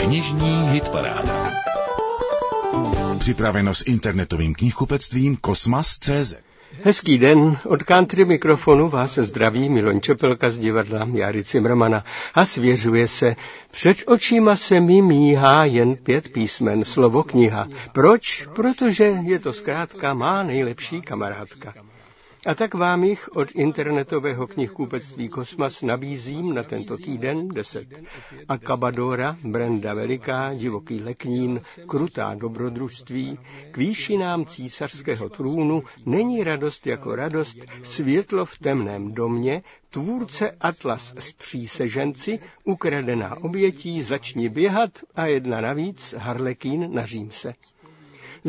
Knižní hitparáda. Připraveno s internetovým knihkupectvím Kosmas.cz. Hezký den, od country mikrofonu vás zdraví Miloň Čepelka z divadla Jary Cimrmana a svěřuje se, před očima se mi míhá jen pět písmen, slovo kniha. Proč? Protože je to zkrátka má nejlepší kamarádka. A tak vám jich od internetového knihkupectví Kosmas nabízím na tento týden deset. A Kabadora, Brenda Veliká, Divoký leknín, Krutá dobrodružství, k výšinám císařského trůnu není radost jako radost, světlo v temném domě, tvůrce Atlas s příseženci, ukradená obětí, začni běhat a jedna navíc, Harlekín na Římse.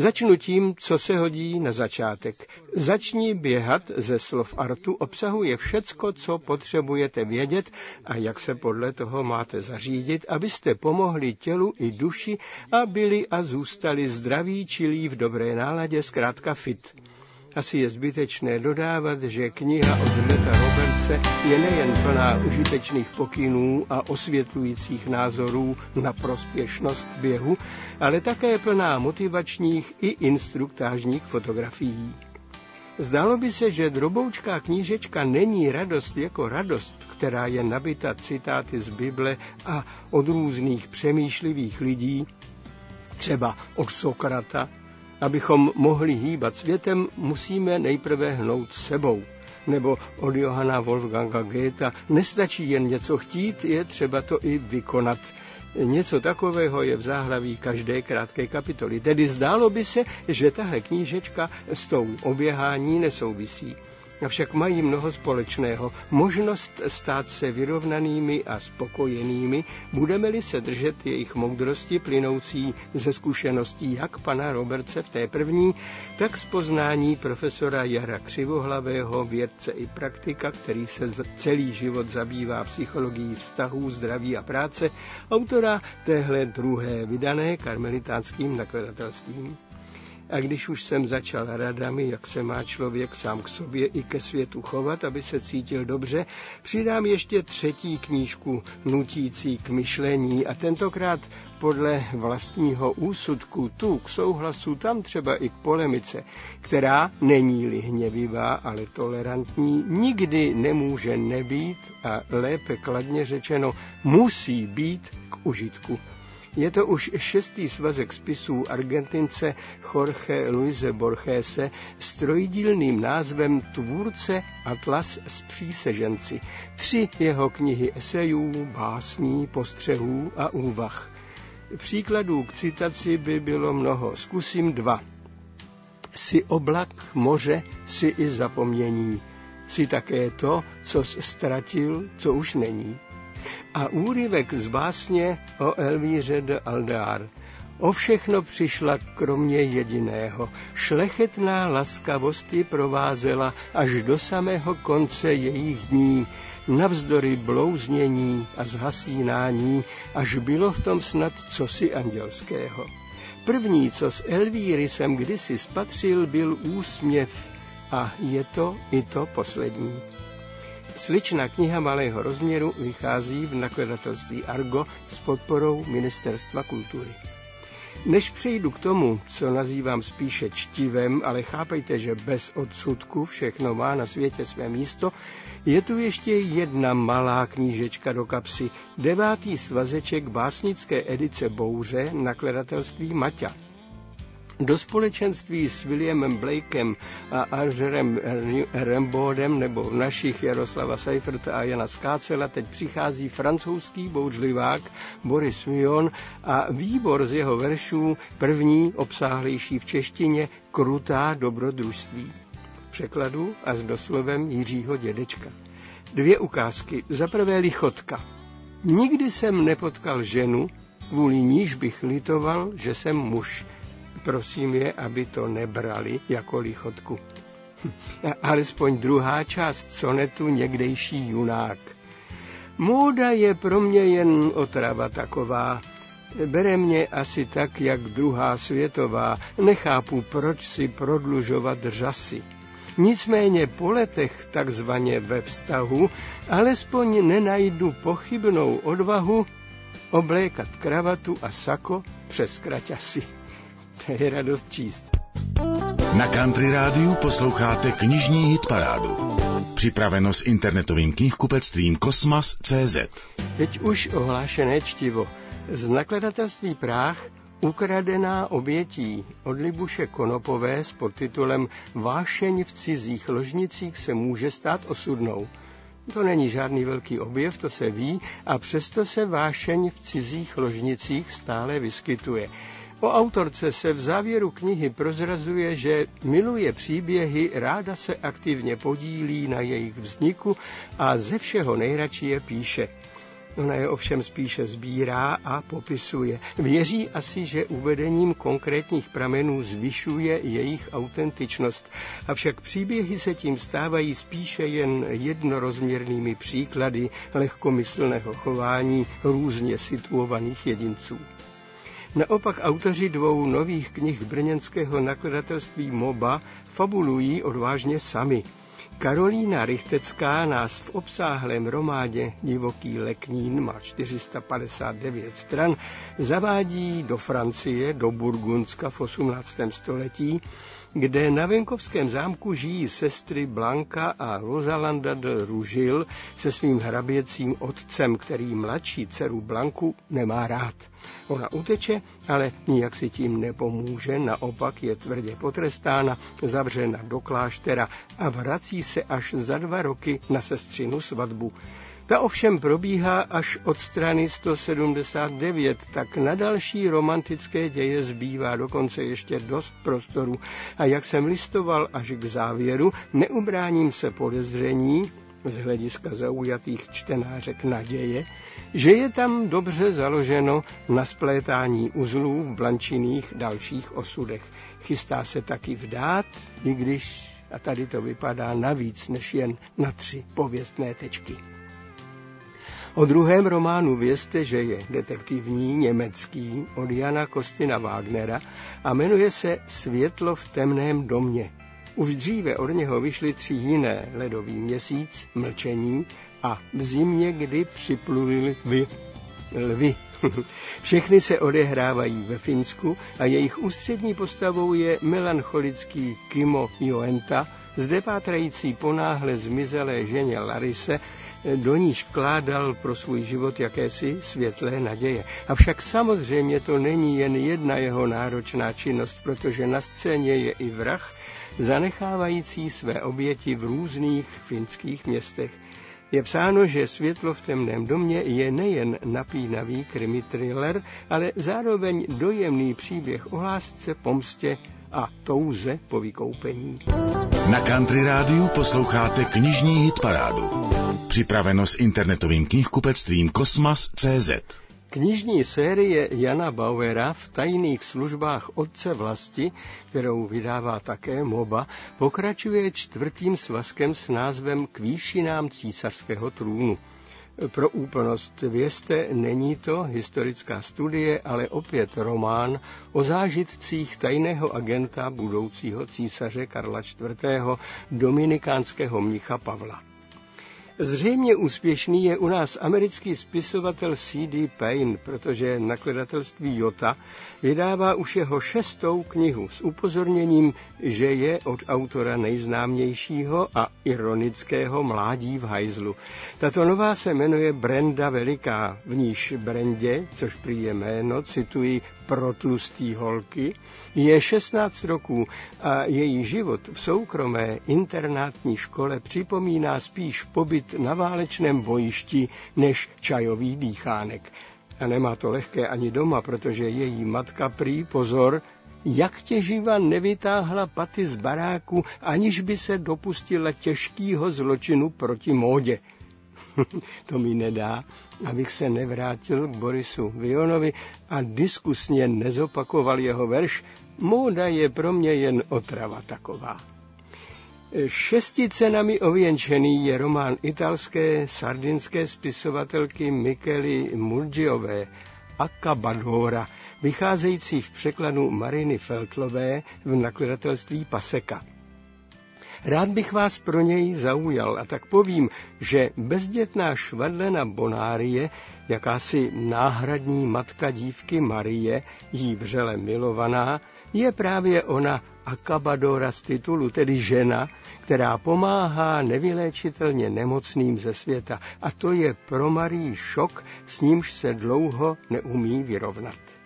Začnu tím, co se hodí na začátek. Začni běhat ze slov artu obsahuje všecko, co potřebujete vědět a jak se podle toho máte zařídit, abyste pomohli tělu i duši a byli a zůstali zdraví, čilí v dobré náladě, zkrátka fit. Asi je zbytečné dodávat, že kniha od Meta Robertse je nejen plná užitečných pokynů a osvětlujících názorů na prospěšnost běhu, ale také plná motivačních i instruktážních fotografií. Zdálo by se, že droboučká knížečka není radost jako radost, která je nabita citáty z Bible a od různých přemýšlivých lidí, třeba od Sokrata Abychom mohli hýbat světem, musíme nejprve hnout sebou. Nebo od Johana Wolfganga Goethe nestačí jen něco chtít, je třeba to i vykonat. Něco takového je v záhlaví každé krátké kapitoly. Tedy zdálo by se, že tahle knížečka s tou oběhání nesouvisí avšak mají mnoho společného. Možnost stát se vyrovnanými a spokojenými, budeme-li se držet jejich moudrosti plynoucí ze zkušeností jak pana Robertce v té první, tak z poznání profesora Jara Křivohlavého, vědce i praktika, který se celý život zabývá psychologií vztahů, zdraví a práce, autora téhle druhé vydané karmelitánským nakladatelstvím. A když už jsem začal radami, jak se má člověk sám k sobě i ke světu chovat, aby se cítil dobře, přidám ještě třetí knížku nutící k myšlení a tentokrát podle vlastního úsudku tu k souhlasu, tam třeba i k polemice, která není-li hněvivá, ale tolerantní, nikdy nemůže nebýt a lépe kladně řečeno musí být k užitku. Je to už šestý svazek spisů Argentince Jorge Luise Borgese s trojdílným názvem Tvůrce Atlas s příseženci. Tři jeho knihy esejů, básní, postřehů a úvah. Příkladů k citaci by bylo mnoho. Zkusím dva. Si oblak, moře, si i zapomnění. Si také to, co ztratil, co už není a úryvek z básně o Elvíře de Aldár. O všechno přišla kromě jediného. Šlechetná laskavost ji provázela až do samého konce jejich dní, navzdory blouznění a zhasínání, až bylo v tom snad cosi andělského. První, co z Elvíry jsem kdysi spatřil, byl úsměv a je to i to poslední. Sličná kniha malého rozměru vychází v nakladatelství Argo s podporou Ministerstva kultury. Než přejdu k tomu, co nazývám spíše čtivem, ale chápejte, že bez odsudku všechno má na světě své místo, je tu ještě jedna malá knížečka do kapsy, devátý svazeček básnické edice Bouře nakladatelství Maťa. Do společenství s Williamem Blakem a Argerem Rembodem nebo našich Jaroslava Seiferta a Jana Skácela teď přichází francouzský bouřlivák Boris Vion a výbor z jeho veršů, první obsáhlejší v češtině, Krutá dobrodružství. Překladu a s doslovem Jiřího dědečka. Dvě ukázky. Za prvé lichotka. Nikdy jsem nepotkal ženu, kvůli níž bych litoval, že jsem muž prosím je, aby to nebrali jako lichotku. Alespoň druhá část sonetu někdejší junák. Móda je pro mě jen otrava taková. Bere mě asi tak, jak druhá světová. Nechápu, proč si prodlužovat řasy. Nicméně po letech takzvaně ve vztahu alespoň nenajdu pochybnou odvahu oblékat kravatu a sako přes kraťasy. To je radost číst. Na Country Rádiu posloucháte knižní hitparádu. Připraveno s internetovým knihkupectvím Kosmas.cz Teď už ohlášené čtivo. Z nakladatelství Práh Ukradená obětí od Libuše Konopové s podtitulem Vášeň v cizích ložnicích se může stát osudnou. To není žádný velký objev, to se ví, a přesto se vášeň v cizích ložnicích stále vyskytuje. O autorce se v závěru knihy prozrazuje, že miluje příběhy, ráda se aktivně podílí na jejich vzniku a ze všeho nejradši je píše. Ona je ovšem spíše sbírá a popisuje. Věří asi, že uvedením konkrétních pramenů zvyšuje jejich autentičnost, avšak příběhy se tím stávají spíše jen jednorozměrnými příklady lehkomyslného chování různě situovaných jedinců. Naopak autoři dvou nových knih brněnského nakladatelství MOBA fabulují odvážně sami – Karolína Richtecká nás v obsáhlém romádě Divoký leknín má 459 stran zavádí do Francie, do Burgundska v 18. století, kde na venkovském zámku žijí sestry Blanka a Rosalanda de Ružil se svým hraběcím otcem, který mladší dceru Blanku nemá rád. Ona uteče, ale nijak si tím nepomůže, naopak je tvrdě potrestána, zavřena do kláštera a vrací se až za dva roky na sestřinu svatbu. Ta ovšem probíhá až od strany 179, tak na další romantické děje zbývá dokonce ještě dost prostoru. A jak jsem listoval až k závěru, neubráním se podezření, z hlediska zaujatých čtenářek naděje, že je tam dobře založeno na splétání uzlů v blančiných dalších osudech. Chystá se taky vdát, i když, a tady to vypadá navíc než jen na tři pověstné tečky. O druhém románu vězte, že je detektivní, německý, od Jana Kostina Wagnera a jmenuje se Světlo v temném domě. Už dříve od něho vyšly tři jiné ledový měsíc, mlčení a v zimě, kdy připluli vy, lvy. Všechny se odehrávají ve Finsku a jejich ústřední postavou je melancholický Kimo Joenta, zde pátrající po náhle zmizelé ženě Larise, do níž vkládal pro svůj život jakési světlé naděje. Avšak samozřejmě to není jen jedna jeho náročná činnost, protože na scéně je i vrah, zanechávající své oběti v různých finských městech. Je psáno, že Světlo v temném domě je nejen napínavý krimi thriller, ale zároveň dojemný příběh o lásce, pomstě a touze po vykoupení. Na Country Rádiu posloucháte knižní hitparádu. Připraveno s internetovým knihkupectvím Kosmas.cz. Knižní série Jana Bauera v tajných službách Otce vlasti, kterou vydává také MOBA, pokračuje čtvrtým svazkem s názvem K výšinám císařského trůnu. Pro úplnost vězte, není to historická studie, ale opět román o zážitcích tajného agenta budoucího císaře Karla IV. dominikánského mnicha Pavla. Zřejmě úspěšný je u nás americký spisovatel C.D. Payne, protože nakladatelství Jota vydává už jeho šestou knihu s upozorněním, že je od autora nejznámějšího a ironického Mládí v hajzlu. Tato nová se jmenuje Brenda Veliká, v níž Brendě, což prý je jméno, cituji, protlustý holky, je 16 roků a její život v soukromé internátní škole připomíná spíš pobyt na válečném bojišti než čajový dýchánek. A nemá to lehké ani doma, protože její matka prý, pozor, jak těživa nevytáhla paty z baráku, aniž by se dopustila těžkýho zločinu proti módě. to mi nedá, abych se nevrátil k Borisu Vionovi a diskusně nezopakoval jeho verš Móda je pro mě jen otrava taková. Šesti cenami ověnčený je román italské sardinské spisovatelky Michely Murgiové Acabadora, vycházející v překladu Mariny Feltlové v nakladatelství Paseka. Rád bych vás pro něj zaujal a tak povím, že bezdětná švadlena Bonárie, jakási náhradní matka dívky Marie, jí vřele milovaná, je právě ona Akabadora z titulu, tedy žena, která pomáhá nevyléčitelně nemocným ze světa. A to je pro Marii šok, s nímž se dlouho neumí vyrovnat.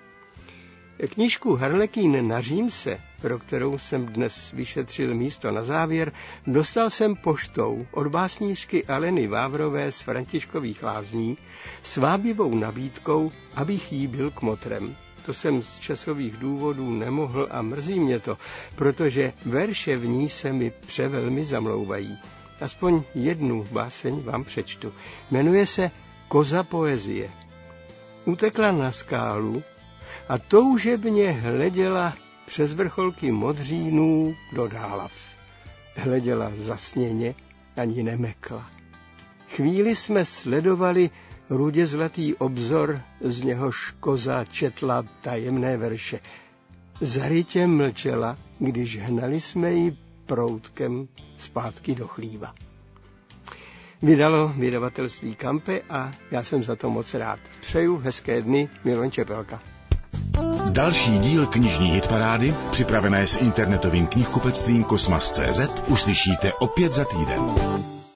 Knižku Harlekín na Římse, pro kterou jsem dnes vyšetřil místo na závěr, dostal jsem poštou od básnířky Aleny Vávrové z Františkových lázní s vábivou nabídkou, abych jí byl kmotrem. To jsem z časových důvodů nemohl a mrzí mě to, protože verše v ní se mi převelmi zamlouvají. Aspoň jednu báseň vám přečtu. Jmenuje se Koza poezie. Utekla na skálu a toužebně hleděla přes vrcholky modřínů do dálav. Hleděla zasněně, ani nemekla. Chvíli jsme sledovali rudě zlatý obzor, z něhož koza četla tajemné verše. Zarytě mlčela, když hnali jsme ji proutkem zpátky do chlíva. Vydalo vydavatelství Kampe a já jsem za to moc rád. Přeju hezké dny, Milon Čepelka. Další díl knižní hitparády, připravené s internetovým knihkupectvím Kosmas.cz, uslyšíte opět za týden.